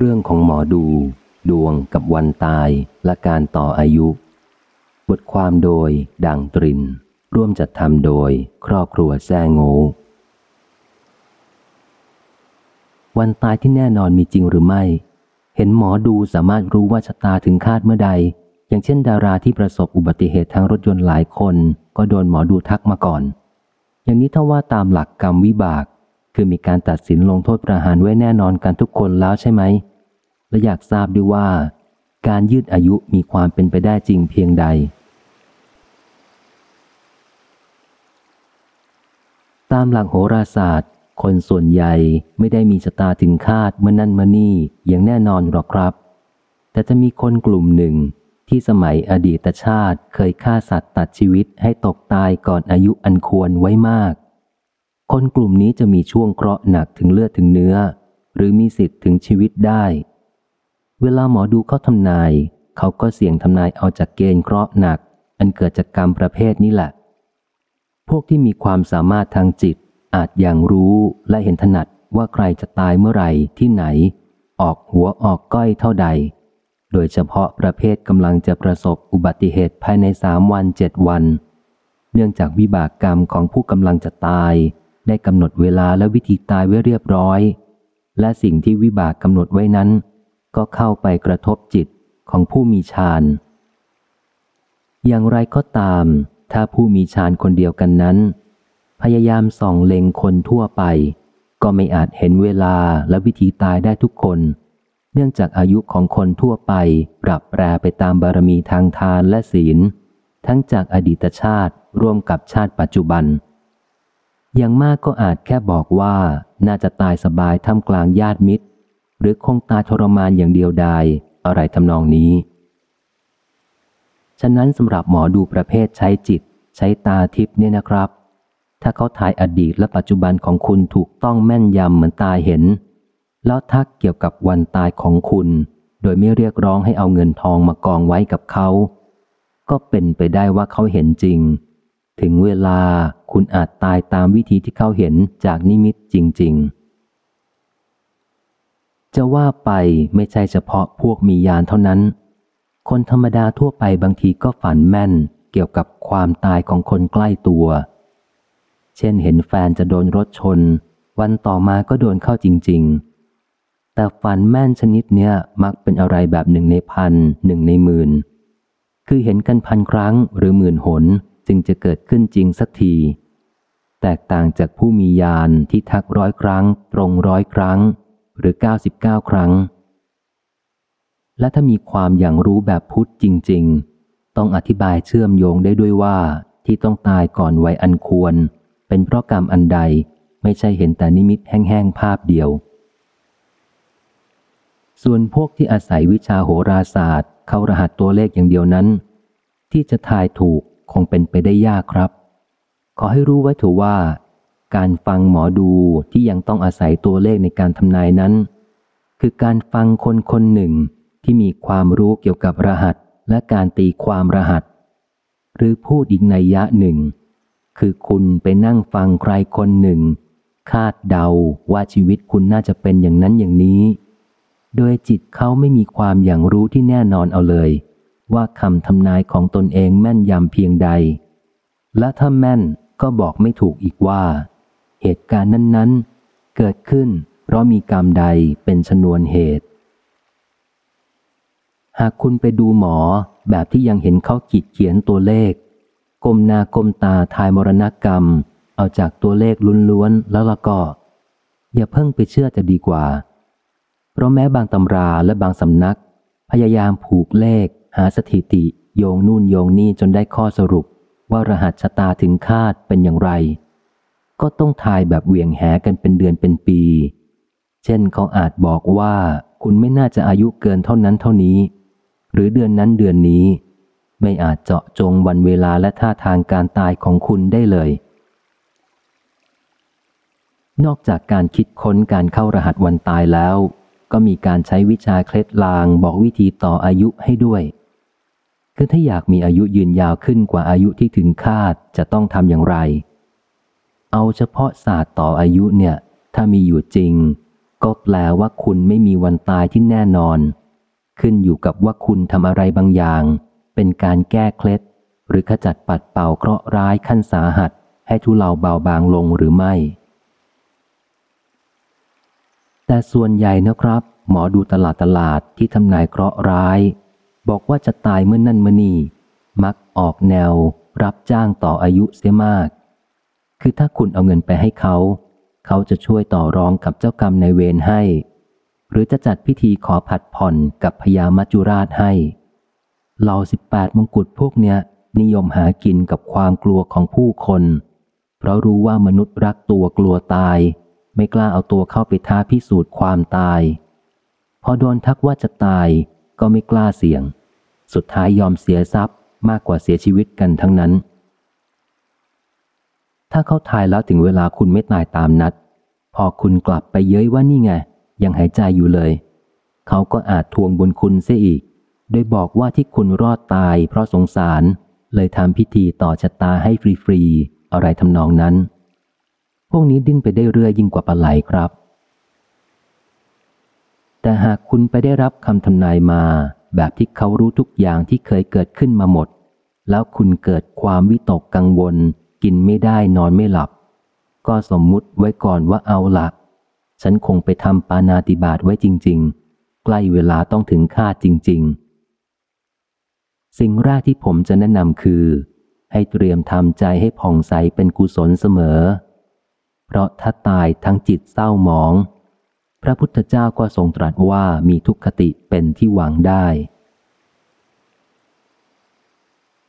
เรื่องของหมอดู ดวงกับวันตายและการต่ออายุ บทความโดยดังตริน ร่วมจัดทำโดยครอบครัวแซงโงวันตายที่แน่นอนมีจริงหรือไม่ เห็นหมอดูสามารถรู้ว่าชะตาถึงคาดเมื่อใด อย่างเช่น ดาราที่ประสบอุบัติเหตุทางรถยนต์หลายคน ก็โดนหมอดูทักมาก่อน อย่างนี้ถ้าว่าตามหลักกรรมวิบาก คือมีการตัดสินลงโทษประหารไว้แน่นอนกันทุกคนแล้วใช่ไหม และอยากทราบด้วยว่า การยืดอายุมีความเป็นไปได้จริงเพียงใด ตามหลักโหราศาสตร์ คนส่วนใหญ่ไม่ได้มีชะตาถึงคาดเมื่อนั่นมานี่อย่างแน่นอนหรอกครับ แต่จะมีคนกลุ่มหนึ่งที่สมัยอดีตชาติเคยฆ่าสัตว์ตัดชีวิตให้ตกตายก่อนอายุอันควรไว้มาก คนกลุ่มนี้จะมีช่วงเคราะห์หนักถึงเลือดถึงเนื้อ หรือมีสิทธิ์ถึงชีวิตได้ เวลาหมอดูเขาทำนาย เขาก็เสี่ยงทำนายเอาจากเกณฑ์เคราะห์หนัก อันเกิดจากกรรมประเภทนี้แหละ พวกที่มีความสามารถทางจิต อาจอย่างรู้และเห็นถนัดว่าใครจะตายเมื่อไหร่ที่ไหน ออกหัวออกก้อยเท่าใด โดยเฉพาะประเภทกำลังจะประสบอุบัติเหตุภายในสามวันเจ็ดวัน เนื่องจากวิบากกรรมของผู้กำลังจะตาย ได้กำหนดเวลาและวิธีตายไว้เรียบร้อย และสิ่งที่วิบากกำหนดไว้นั้น ก็เข้าไปกระทบจิตของผู้มีฌาน อย่างไรก็ตาม ถ้าผู้มีฌานคนเดียวกันนั้น พยายามส่องเล็งคนทั่วไป ก็ไม่อาจเห็นเวลาและวิธีตายได้ทุกคน เนื่องจากอายุของคนทั่วไปปรับแปรไปตามบารมีทางทานและศีล ทั้งจากอดีตชาติร่วมกับชาติปัจจุบัน อย่างมากก็อาจแค่บอกว่าน่าจะตายสบายท่ามกลางญาติมิตร หรือคงตายทรมานอย่างเดียวดายอะไรทำนองนี้ ฉะนั้นสำหรับหมอดูประเภทใช้จิต ใช้ตาทิพย์เนี่ยนะครับ ถ้าเขาทายอดีตและปัจจุบันของคุณถูกต้องแม่นยำเหมือนตาเห็น แล้วทักเกี่ยวกับวันตายของคุณ โดยไม่เรียกร้องให้เอาเงินทองมากองไว้กับเขา ก็เป็นไปได้ว่าเขาเห็นจริง ถึงเวลาคุณอาจตายตามวิธีที่เขาเห็นจากนิมิตจริง ๆ จะว่าไปไม่ใช่เฉพาะพวกมียานเท่านั้น คนธรรมดาทั่วไปบางทีก็ฝันแม่นเกี่ยวกับความตายของคนใกล้ตัว เช่นเห็นแฟนจะโดนรถชน วันต่อมาก็โดนเข้าจริง ๆ แต่ฝันแม่นชนิดเนี้ยมักเป็นอะไรแบบหนึ่งในพันหนึ่งในหมื่นคือเห็นกันพันครั้งหรือหมื่นหน จึงจะเกิดขึ้นจริงสักที แตกต่างจากผู้มียานที่ทักร้อยครั้ง ตรงร้อยครั้ง หรือ 99 ครั้ง และถ้ามีความอย่างรู้แบบพุทธจริง ๆ ต้องอธิบายเชื่อมโยงได้ด้วยว่าที่ต้องตายก่อนวัยอันควร เป็นเพราะกรรมอันใดไม่ใช่เห็นแต่นิมิตแห้งๆภาพเดียว ส่วนพวกที่อาศัยวิชาโหราศาสตร์ เข้ารหัสตัวเลขอย่างเดียวนั้น ที่จะทายถูก คงเป็นไปได้ยากครับ ขอให้รู้ไว้ถือว่า การฟังหมอดูที่ยังต้องอาศัยตัวเลขในการทำนายนั้น คือการฟังคนคนหนึ่งที่มีความรู้เกี่ยวกับรหัสและการตีความรหัส หรือพูดอีกในยะหนึ่ง คือคุณไปนั่งฟังใครคนหนึ่ง คาดเดาว่าชีวิตคุณน่าจะเป็นอย่างนั้นอย่างนี้ โดยจิตเขาไม่มีความอย่างรู้ที่แน่นอนเอาเลย ว่าคำทำนายของตนเองแม่นยำเพียงใด และถ้าแม่นก็บอกไม่ถูกอีกว่า เหตุการณ์นั้น ๆ เกิดขึ้น เพราะมีกรรมใดเป็นชนวนเหตุ หากคุณไปดูหมอแบบที่ยังเห็นเขาขีดเขียนตัวเลขกลมนากลมตาทายมรณกรรม เอาจากตัวเลขล้วนๆแล้วละก็ อย่าเพิ่งไปเชื่อจะดีกว่า เพราะแม้บางตำราและบางสำนัก พยายามผูกเลข หาสถิติโยงนู่นโยงนี่จนได้ข้อสรุปว่ารหัสชะตาถึงคาดเป็นอย่างไร ก็ต้องทายแบบเวียงแหกันเป็นเดือนเป็นปี เช่นเขาอาจบอกว่าคุณไม่น่าจะอายุเกินเท่านั้นเท่านี้ หรือเดือนนั้นเดือนนี้ ไม่อาจเจาะจงวันเวลาและท่าทางการตายของคุณได้เลย นอกจากการคิดค้นการเข้ารหัสวันตายแล้ว ก็มีการใช้วิชาเคล็ดลางบอกวิธีต่ออายุให้ด้วย คือถ้าอยากมีอายุยืนยาวขึ้นกว่าอายุที่ถึงคาดจะต้องทำอย่างไร เอาเฉพาะศาสตร์ต่ออายุเนี่ย ถ้ามีอยู่จริง ก็แปลว่าคุณไม่มีวันตายที่แน่นอน ขึ้นอยู่กับว่าคุณทำอะไรบางอย่าง เป็นการแก้เคล็ด หรือขจัดปัดเป่าเคราะห์ร้ายขั้นสาหัส ให้ทุเลาเบาบางลงหรือไม่ แต่ส่วนใหญ่นะครับ หมอดูตลาดตลาดที่ทำนายเคราะห์ร้าย บอกว่าจะตายเมื่อนนั่นเมื่อนี่ มักออกแนว รับจ้างต่ออายุเสียมาก คือถ้าคุณเอาเงินไปให้เขา เขาจะช่วยต่อรองกับเจ้ากรรมในเวรให้ หรือจะจัดพิธีขอผัดผ่อนกับพญามัจจุราชให้เหล่าสิบแปดมงกุฎพวกเนี้ย นิยมหากินกับความกลัวของผู้คน เพราะรู้ว่ามนุษย์รักตัวกลัวตาย ไม่กล้าเอาตัวเข้าไปท้าพิสูจน์ความตาย พอโดนทักว่าจะตาย ก็ไม่กล้าเสี่ยง สุดท้ายยอมเสียทรัพย์มากกว่าเสียชีวิตกันทั้งนั้น ถ้าเขาทายแล้วถึงเวลาคุณไม่ตายตามนัด พอคุณกลับไปเย้ยว่านี่ไง ยังหายใจอยู่เลย เขาก็อาจทวงบุญคุณเสียอีก โดยบอกว่าที่คุณรอดตายเพราะสงสาร เลยทำพิธีต่อชะตาให้ฟรีๆอะไรทำนองนั้น พวกนี้ดิ้นไปได้เรื่อยยิ่งกว่าปลาไหลครับ แต่หากคุณไปได้รับคำทำนายมา แบบที่เขารู้ทุกอย่างที่เคยเกิดขึ้นมาหมด แล้วคุณเกิดความวิตกกังวล กินไม่ได้นอนไม่หลับ ก็สมมุติไว้ก่อนว่าเอาละฉันคงไปทำปานาติบาตไว้จริง ๆ ใกล้เวลาต้องถึงคาดจริง ๆ สิ่งแรกที่ผมจะแนะนำคือ ให้เตรียมทำใจให้ผ่องใสเป็นกุศลเสมอ เพราะถ้าตายทั้งจิตเศร้าหมอง ระพุทธเจ้าก็ทรงตรัสว่ามีทุกขติเป็นที่หวังได้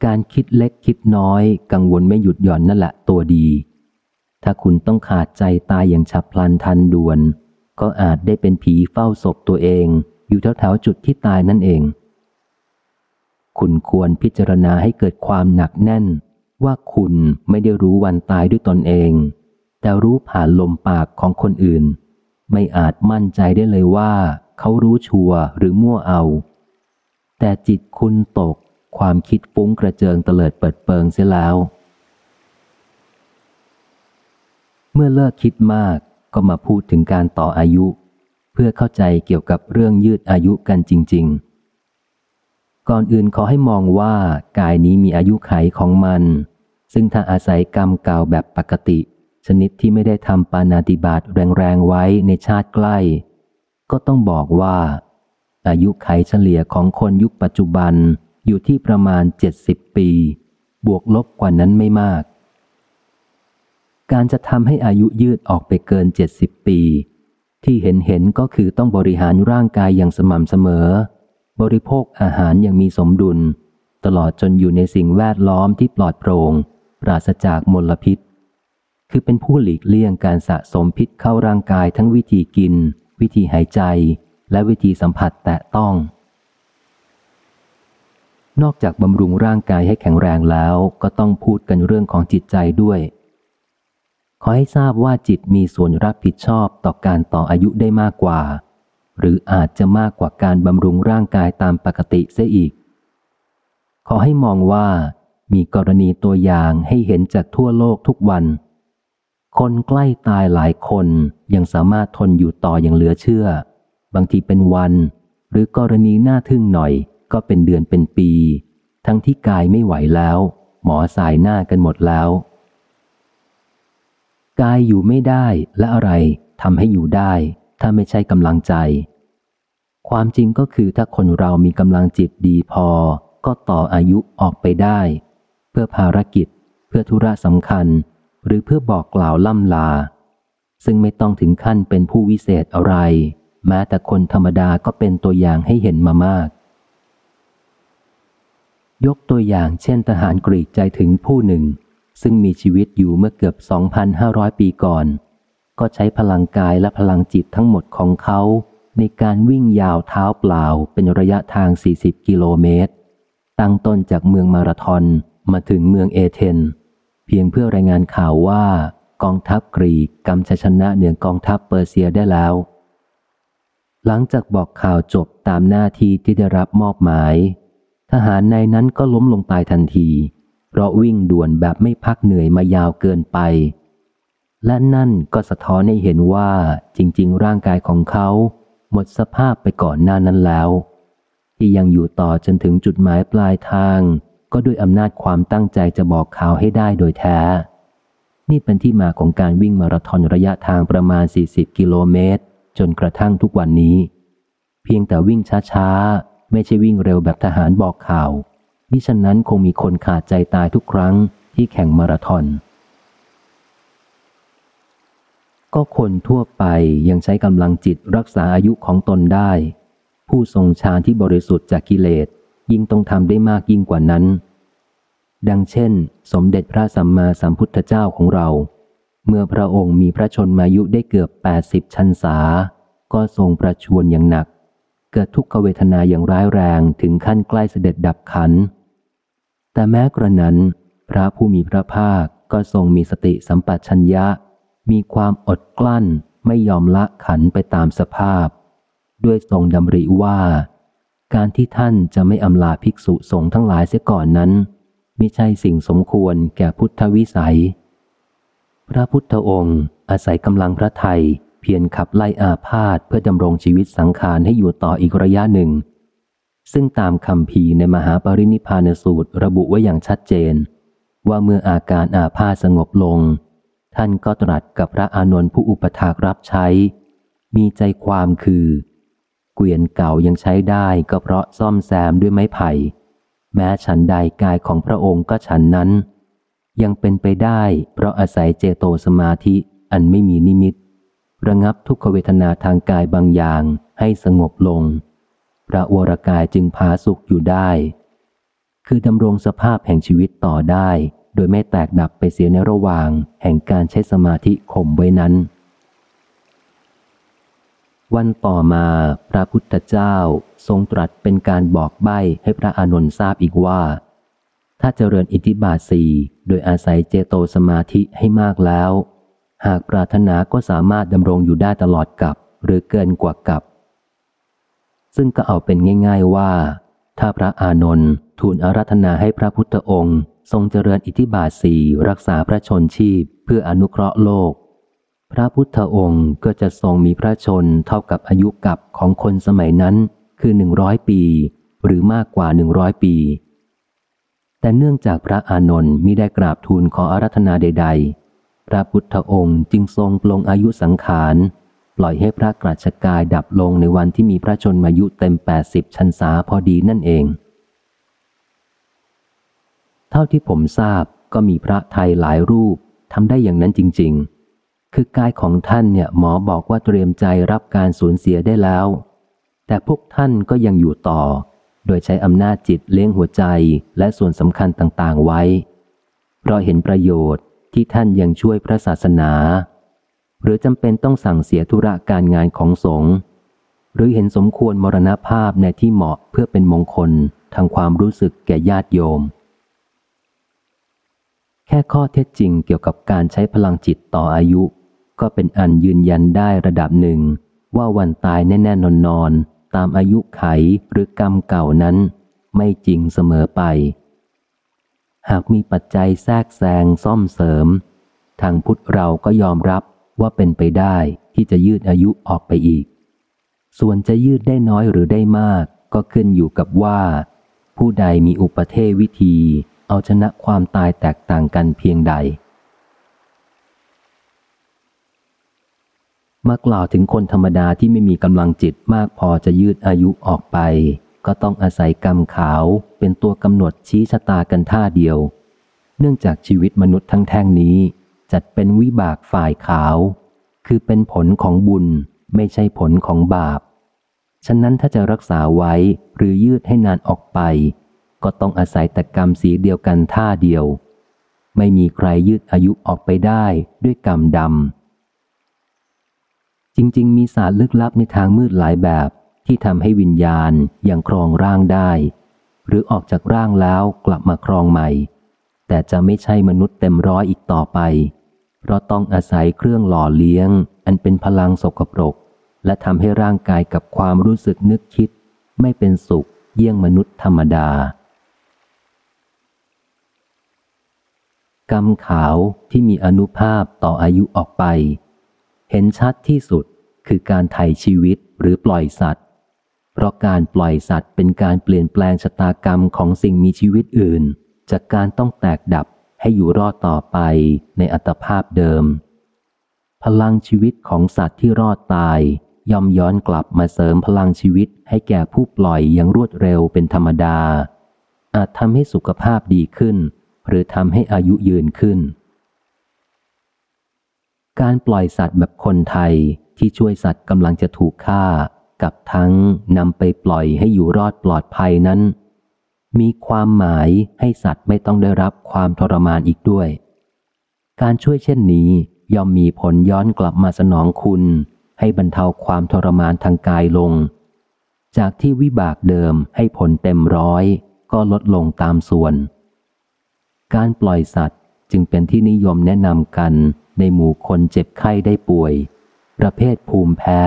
การคิดเล็กคิดน้อยกังวลไม่หยุดหย่อนนั่นแหละตัวดี ถ้าคุณต้องขาดใจตายอย่างฉับพลันทันด่วน ก็อาจได้เป็นผีเฝ้าศพตัวเอง อยู่แถวๆจุดที่ตายนั่นเอง คุณควรพิจารณาให้เกิดความหนักแน่น ว่าคุณไม่ได้รู้วันตายด้วยตนเอง แต่รู้ผ่านลมปากของคนอื่น ไม่อาจมั่นใจได้เลยว่า เขารู้ชัวหรือมั่วเอา แต่จิตคุณตก ความคิดฟุ้งกระเจิงเตลิดเปิดเปิงเสียแล้ว เมื่อเลิกคิดมากก็มาพูดถึงการต่ออายุ เพื่อเข้าใจเกี่ยวกับเรื่องยืดอายุกันจริง ๆ ก่อนอื่นขอให้มองว่ากายนี้มีอายุไขของมัน ซึ่งถ้าอาศัยกรรมเก่าแบบปกติ ชนิดที่ไม่ได้ทำปานาติบาตแรงๆไว้ในชาติใกล้ ก็ต้องบอกว่า อายุไขเฉลี่ยของคนยุคปัจจุบันอยู่ที่ประมาณเจ็ดสิบปี บวกลบกว่านั้นไม่มาก การจะทำให้อายุยืดออกไปเกินเจ็ดสิบปี ที่เห็นเห็นก็คือต้องบริหารร่างกายอย่างสม่ำเสมอ บริโภคอาหารอย่างมีสมดุล ตลอดจนอยู่ในสิ่งแวดล้อมที่ปลอดโปรง่งปราศจากมลพิษ คือเป็นผู้หลีกเลี่ยงการสะสมพิษเข้าร่างกายทั้งวิธีกิน วิธีหายใจ และวิธีสัมผัสแตะต้อง นอกจากบำรุงร่างกายให้แข็งแรงแล้วก็ต้องพูดกันเรื่องของจิตใจด้วย ขอให้ทราบว่าจิตมีส่วนรับผิดชอบต่อการต่ออายุได้มากกว่า หรืออาจจะมากกว่าการบำรุงร่างกายตามปกติเสียอีก ขอให้มองว่ามีกรณีตัวอย่างให้เห็นจากทั่วโลกทุกวัน คนใกล้ตายหลายคนยังสามารถทนอยู่ต่ออย่างเหลือเชื่อ บางทีเป็นวัน หรือกรณีน่าทึ่งหน่อย ก็เป็นเดือนเป็นปี ทั้งที่กายไม่ไหวแล้ว หมอสายหน้ากันหมดแล้ว กายอยู่ไม่ได้และอะไรทำให้อยู่ได้ ถ้าไม่ใช่กำลังใจ ความจริงก็คือถ้าคนเรามีกำลังจิตดีพอ ก็ต่ออายุออกไปได้ เพื่อภารกิจ เพื่อธุระสำคัญ หรือเพื่อบอกกล่าวล่ำลา ซึ่งไม่ต้องถึงขั้นเป็นผู้วิเศษอะไร แม้แต่คนธรรมดาก็เป็นตัวอย่างให้เห็นมามาก ยกตัวอย่างเช่นทหารกรีกใจถึงผู้หนึ่ง ซึ่งมีชีวิตอยู่เมื่อเกือบ 2,500 ปีก่อน ก็ใช้พลังกายและพลังจิตทั้งหมดของเขาในการวิ่งยาวเท้าเปล่าเป็นระยะทาง 40 กิโลเมตร ตั้งต้นจากเมืองมาราทอนมาถึงเมืองเอเธน เพียงเพื่อรายงานข่าวว่ากองทัพกรีกกำชัยชนะเหนือกองทัพเปอร์เซียได้แล้ว หลังจากบอกข่าวจบตามหน้าที่ที่ได้รับมอบหมาย ทหารในนั้นก็ล้มลงตายทันที เพราะวิ่งด่วนแบบไม่พักเหนื่อยมายาวเกินไป และนั่นก็สะท้อนให้เห็นว่าจริง ๆ ร่างกายของเขาหมดสภาพไปก่อนหน้านั้นแล้ว ที่ยังอยู่ต่อจนถึงจุดหมายปลายทาง ก็ด้วยอำนาจความตั้งใจจะบอกข่าวให้ได้โดยแท้ นี่เป็นที่มาของการวิ่งมาราธอนระยะทางประมาณ 40 กิโลเมตร จนกระทั่งทุกวันนี้ เพียงแต่วิ่งช้าๆ ไม่ใช่วิ่งเร็วแบบทหารบอกข่าวมิฉะนั้นคงมีคนขาดใจตายทุกครั้งที่แข่งมาราธอน ก็คนทั่วไปยังใช้กำลังจิตรักษาอายุของตนได้ ผู้ทรงฌานที่บริสุทธิ์จากกิเลส ยิ่งต้องทำได้มากยิ่งกว่านั้น ดังเช่น สมเด็จพระสัมมาสัมพุทธเจ้าของเรา เมื่อพระองค์มีพระชนมายุได้เกือบแปดสิบชันษา ก็ทรงประชวรอย่างหนัก เกิดทุกขเวทนาอย่างร้ายแรงถึงขั้นใกล้เสด็จดับขัน แต่แม้กระนั้น พระผู้มีพระภาคก็ทรงมีสติสัมปชัญญะ มีความอดกลั้นไม่ยอมละขันไปตามสภาพ ด้วยทรงดำริว่า การที่ท่านจะไม่อำลาภิกษุสงฆ์ทั้งหลายเสียก่อนนั้นไม่ใช่สิ่งสมควรแก่พุทธวิสัย พระพุทธองค์ อาศัยกำลังพระไทย เพียรขับไล่อาพาธเพื่อดำรงชีวิตสังขารให้อยู่ต่ออีกระยะหนึ่ง ซึ่งตามคำพีในมหาปรินิพานสูตรระบุไว้อย่างชัดเจน ว่าเมื่ออาการอาพาธสงบลง ท่านก็ตรัสกับพระอานนท์ผู้อุปถากรับใช้ มีใจความคือ เกวียนเก่ายังใช้ได้ก็เพราะซ่อมแซมด้วยไม้ไผ่ แม้ฉันใดกายของพระองค์ก็ฉันนั้น ยังเป็นไปได้เพราะอาศัยเจโตสมาธิอันไม่มีนิมิต ระงับทุกขเวทนาทางกายบางอย่างให้สงบลง พระวรกายจึงพาสุขอยู่ได้ คือดำรงสภาพแห่งชีวิตต่อได้ โดยไม่แตกดับไปเสียในระหว่างแห่งการใช้สมาธิข่มไว้นั้น วันต่อมาพระพุทธเจ้าทรงตรัสเป็นการบอกใบ้ให้พระอานนท์ทราบอีกว่า ถ้าเจริญอิทธิบาทสีโดยอาศัยเจโตสมาธิให้มากแล้ว หากปรารถนาก็สามารถดำรงอยู่ได้ตลอดกับหรือเกินกว่ากับ ซึ่งก็เอาเป็นง่าย ๆว่า ถ้าพระอานนท์ทูลอารัธนาให้พระพุทธองค์ ทรงเจริญอิทธิบาทสีรักษาพระชนชีพเพื่ออนุเคราะห์โลก พระพุทธองค์ก็จะทรงมีพระชนเท่ากับอายุกับของคนสมัยนั้นคือหนึ่งร้อยปี หรือมากกว่าหนึ่งร้อยปี แต่เนื่องจากพระอานนท์มิได้กราบทูลขออารัธนาใด ๆ พระพุทธองค์จึงทรงปลงอายุสังขาร ปล่อยให้พระกราชกายดับลงในวันที่มีพระชนมายุเต็มแปดสิบชันษาพอดีนั่นเอง เท่าที่ผมทราบก็มีพระไทยหลายรูปทำได้อย่างนั้นจริง ๆ คือกายของท่านเนี่ยหมอบอกว่าเตรียมใจรับการสูญเสียได้แล้ว แต่พวกท่านก็ยังอยู่ต่อ โดยใช้อำนาจจิตเลี้ยงหัวใจและส่วนสำคัญต่างๆไว้ เพราะเห็นประโยชน์ที่ท่านยังช่วยพระศาสนา หรือจำเป็นต้องสั่งเสียธุระการงานของสงฆ์หรือเห็นสมควรมรณภาพในที่เหมาะเพื่อเป็นมงคลทางความรู้สึกแก่ญาติโยม แค่ข้อเท็จจริงเกี่ยวกับการใช้พลังจิตต่ออายุ ก็เป็นอันยืนยันได้ระดับหนึ่ง ว่าวันตายแน่ๆนอนนอนตามอายุไขหรือกรรมเก่านั้น ไม่จริงเสมอไป หากมีปัจจัยแทรกแซงซ่อมเสริม ทางพุทธเราก็ยอมรับว่าเป็นไปได้ที่จะยืดอายุออกไปอีก ส่วนจะยืดได้น้อยหรือได้มาก ก็ขึ้นอยู่กับว่า ผู้ใดมีอุปเทศวิธี เอาชนะความตายแตกต่างกันเพียงใด มากล่าวถึงคนธรรมดาที่ไม่มีกำลังจิตมากพอจะยืดอายุออกไป ก็ต้องอาศัยกรรมขาวเป็นตัวกำหนดชี้ชะตากันท่าเดียว เนื่องจากชีวิตมนุษย์ทั้งแท่งนี้ จัดเป็นวิบากฝ่ายขาว คือเป็นผลของบุญไม่ใช่ผลของบาป ฉะนั้นถ้าจะรักษาไว้หรือยืดให้นานออกไป ก็ต้องอาศัยแต่กรรมสีเดียวกันท่าเดียว ไม่มีใครยืดอายุออกไปได้ด้วยกรรมดำ จริง ๆ มีศาสตร์ลึกลับในทางมืดหลายแบบที่ทำให้วิญญาณยังครองร่างได้ หรือออกจากร่างแล้วกลับมาครองใหม่ แต่จะไม่ใช่มนุษย์เต็มร้อยอีกต่อไป เพราะต้องอาศัยเครื่องหล่อเลี้ยง อันเป็นพลังสกปรก และทำให้ร่างกายกับความรู้สึกนึกคิด ไม่เป็นสุขเยี่ยงมนุษย์ธรรมดากรรมขาวที่มีอนุภาพต่ออายุออกไป เห็นชัดที่สุดคือการไถ่ชีวิตหรือปล่อยสัตว์ เพราะการปล่อยสัตว์เป็นการเปลี่ยนแปลงชะตากรรมของสิ่งมีชีวิตอื่น จากการต้องแตกดับให้อยู่รอดต่อไปในอัตภาพเดิม พลังชีวิตของสัตว์ที่รอดตาย ย่อมย้อนกลับมาเสริมพลังชีวิตให้แก่ผู้ปล่อยอย่างรวดเร็วเป็นธรรมดา อาจทำให้สุขภาพดีขึ้น หรือทำให้อายุยืนขึ้น การปล่อยสัตว์แบบคนไทยที่ช่วยสัตว์กำลังจะถูกฆ่า กับทั้งนำไปปล่อยให้อยู่รอดปลอดภัยนั้น มีความหมายให้สัตว์ไม่ต้องได้รับความทรมานอีกด้วย การช่วยเช่นนี้ย่อมมีผลย้อนกลับมาสนองคุณ ให้บรรเทาความทรมานทางกายลง จากที่วิบากเดิมให้ผลเต็มร้อย ก็ลดลงตามส่วน การปล่อยสัตว์ จึงเป็นที่นิยมแนะนำกันในหมู่คนเจ็บไข้ได้ป่วย ประเภทภูมิแพ้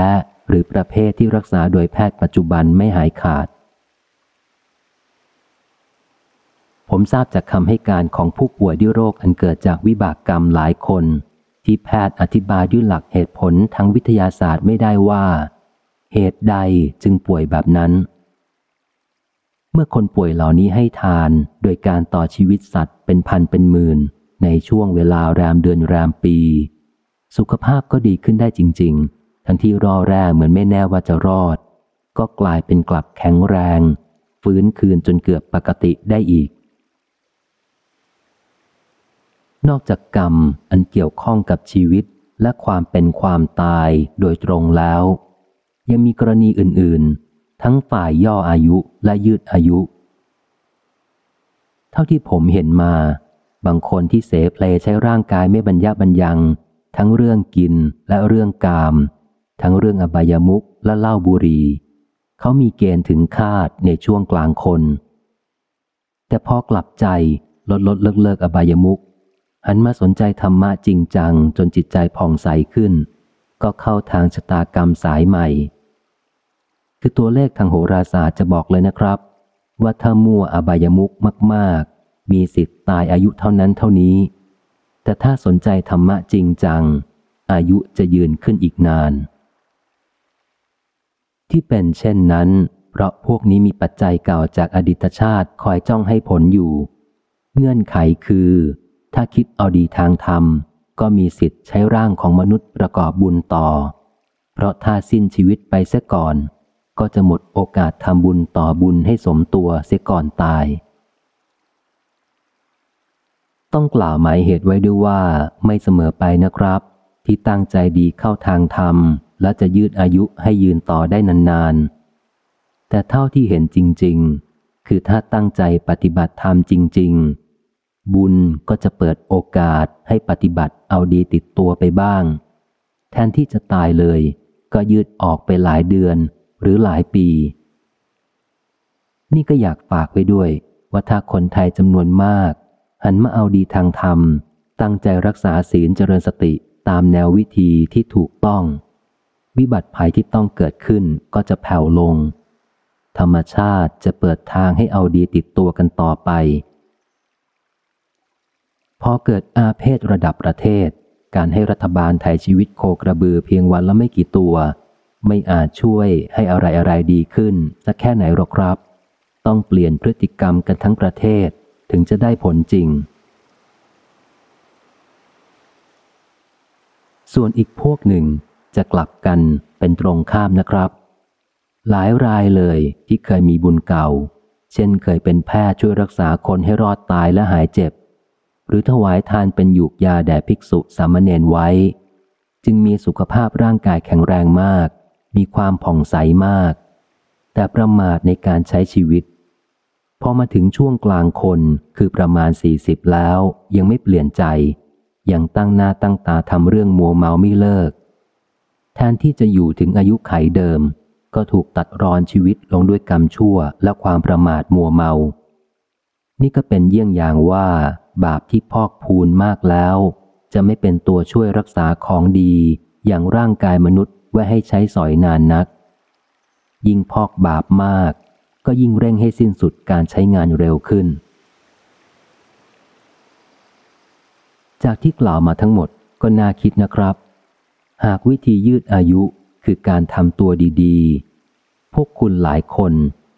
หรือประเภทที่รักษาโดยแพทย์ปัจจุบันไม่หายขาด ผมทราบจากคำให้การของผู้ป่วยด้วยโรคอันเกิดจากวิบากกรรมหลายคน ที่แพทย์อธิบายด้วยหลักเหตุผลทางวิทยาศาสตร์ไม่ได้ว่า เหตุใดจึงป่วยแบบนั้นเมื่อคนป่วยเหล่านี้ให้ทานโดยการต่อชีวิตสัตว์เป็นพันเป็นหมื่น ในช่วงเวลาแรมเดือนแรมปี สุขภาพก็ดีขึ้นได้จริง ๆ ทั้งที่รอแรเหมือนไม่แน่ว่าจะรอด ก็กลายเป็นกลับแข็งแรง ฟื้นคืนจนเกือบปกติได้อีก นอกจากกรรมอันเกี่ยวข้องกับชีวิตและความเป็นความตายโดยตรงแล้ว ยังมีกรณีอื่น ๆ ทั้งฝ่ายย่ออายุและยืดอายุ เท่าที่ผมเห็นมา บางคนที่เสเพลใช้ร่างกายไม่บรรยะบรรยัง ทั้งเรื่องกินและเรื่องกาม ทั้งเรื่องอบายมุกและเล้าบุรี เขามีเกณฑ์ถึงคาดในช่วงกลางคน แต่พอกลับใจลดลดเลิกเลิกอบายมุกหันมาสนใจธรรมะจริงจัง จนจิตใจผ่องใสขึ้น ก็เข้าทางชะตากรรมสายใหม่ คือตัวเลขทางโหราศาสตร์จะบอกเลยนะครับ ว่าถ้ามั่วอบายมุกมาก มีสิทธิ์ตายอายุเท่านั้นเท่านี้ แต่ถ้าสนใจธรรมะจริงจัง อายุจะยืนขึ้นอีกนาน ที่เป็นเช่นนั้น เพราะพวกนี้มีปัจจัยเก่าจากอดีตชาติคอยจ้องให้ผลอยู่ เงื่อนไขคือ ถ้าคิดเอาดีทางธรรม ก็มีสิทธิ์ใช้ร่างของมนุษย์ประกอบบุญต่อ เพราะถ้าสิ้นชีวิตไปเสียก่อน ก็จะหมดโอกาสทำบุญต่อบุญให้สมตัวเสียก่อนตาย ต้องกล่าวหมายเหตุไว้ด้วยว่าไม่เสมอไปนะครับ ที่ตั้งใจดีเข้าทางธรรม และจะยืดอายุให้ยืนต่อได้นานๆ แต่เท่าที่เห็นจริง ๆ คือถ้าตั้งใจปฏิบัติธรรมจริง ๆ บุญก็จะเปิดโอกาสให้ปฏิบัติเอาดีติดตัวไปบ้าง แทนที่จะตายเลย ก็ยืดออกไปหลายเดือนหรือหลายปี นี่ก็อยากฝากไว้ด้วยว่าถ้าคนไทยจำนวนมาก หันมาเอาดีทางธรรม ตั้งใจรักษาศีลเจริญสติตามแนววิธีที่ถูกต้อง วิบัติภัยที่ต้องเกิดขึ้นก็จะแผ่วลง ธรรมชาติจะเปิดทางให้เอาดีติดตัวกันต่อไป พอเกิดอาเพศระดับประเทศ การให้รัฐบาลไถ่ชีวิตโคกระบือเพียงวันละไม่กี่ตัว ไม่อาจช่วยให้อะไรอะไรดีขึ้นสักแค่ไหนหรอกครับ ต้องเปลี่ยนพฤติกรรมกันทั้งประเทศ ถึงจะได้ผลจริง ส่วนอีกพวกหนึ่งจะกลับกันเป็นตรงข้ามนะครับ หลายรายเลยที่เคยมีบุญเก่า เช่นเคยเป็นแพทย์ช่วยรักษาคนให้รอดตายและหายเจ็บ หรือถวายทานเป็นหยูกยาแด่ภิกษุสามเณรไว้ จึงมีสุขภาพร่างกายแข็งแรงมาก มีความผ่องใสมาก แต่ประมาทในการใช้ชีวิต พอมาถึงช่วงกลางคนคือประมาณสี่สิบแล้ว ยังไม่เปลี่ยนใจ ยังตั้งหน้าตั้งตาทำเรื่องมัวเมาไม่เลิก แทนที่จะอยู่ถึงอายุไขเดิม ก็ถูกตัดรอนชีวิตลงด้วยกรรมชั่วและความประมาทมัวเมา นี่ก็เป็นเยี่ยงอย่างว่า บาปที่พอกพูนมากแล้ว จะไม่เป็นตัวช่วยรักษาของดี อย่างร่างกายมนุษย์ไว้ให้ใช้สอยนานนัก ยิ่งพอกบาปมาก ก็ยิ่งเร่งให้สิ้นสุดการใช้งานเร็วขึ้น จากที่กล่าวมาทั้งหมดก็น่าคิดนะครับ หากวิธียืดอายุคือการทำตัวดีๆ พวกคุณหลายคน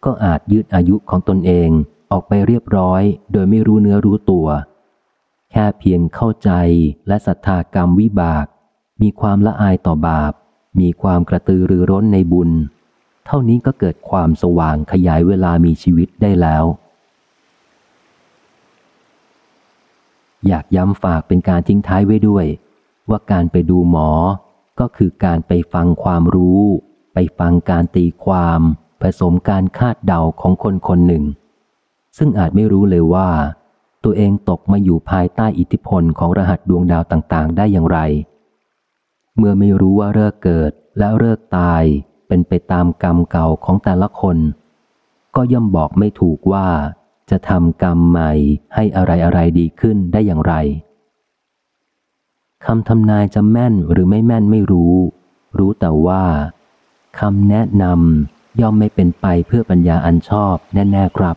ก็อาจยืดอายุของตนเองออกไปเรียบร้อย โดยไม่รู้เนื้อรู้ตัว แค่เพียงเข้าใจและศรัทธากรรมวิบาก มีความละอายต่อบาป มีความกระตือรือร้นในบุญ เท่านี้ก็เกิดความสว่างขยายเวลามีชีวิตได้แล้ว อยากย้ำฝากเป็นการทิ้งท้ายไว้ด้วย ว่าการไปดูหมอ ก็คือการไปฟังความรู้ ไปฟังการตีความ ผสมการคาดเดาของคนคนหนึ่ง ซึ่งอาจไม่รู้เลยว่า ตัวเองตกมาอยู่ภายใต้อิทธิพลของรหัสดวงดาวต่างๆ ได้อย่างไร เมื่อไม่รู้ว่าเลิกเกิดและเลิกตาย เป็นไปตามกรรมเก่าของแต่ละคน ก็ย่อมบอกไม่ถูกว่า จะทำกรรมใหม่ให้อะไรอะไรดีขึ้นได้อย่างไรคำทำนายจะแม่นหรือไม่แม่นไม่รู้ รู้แต่ว่าคำแนะนำย่อมไม่เป็นไปเพื่อปัญญาอันชอบแน่ๆครับ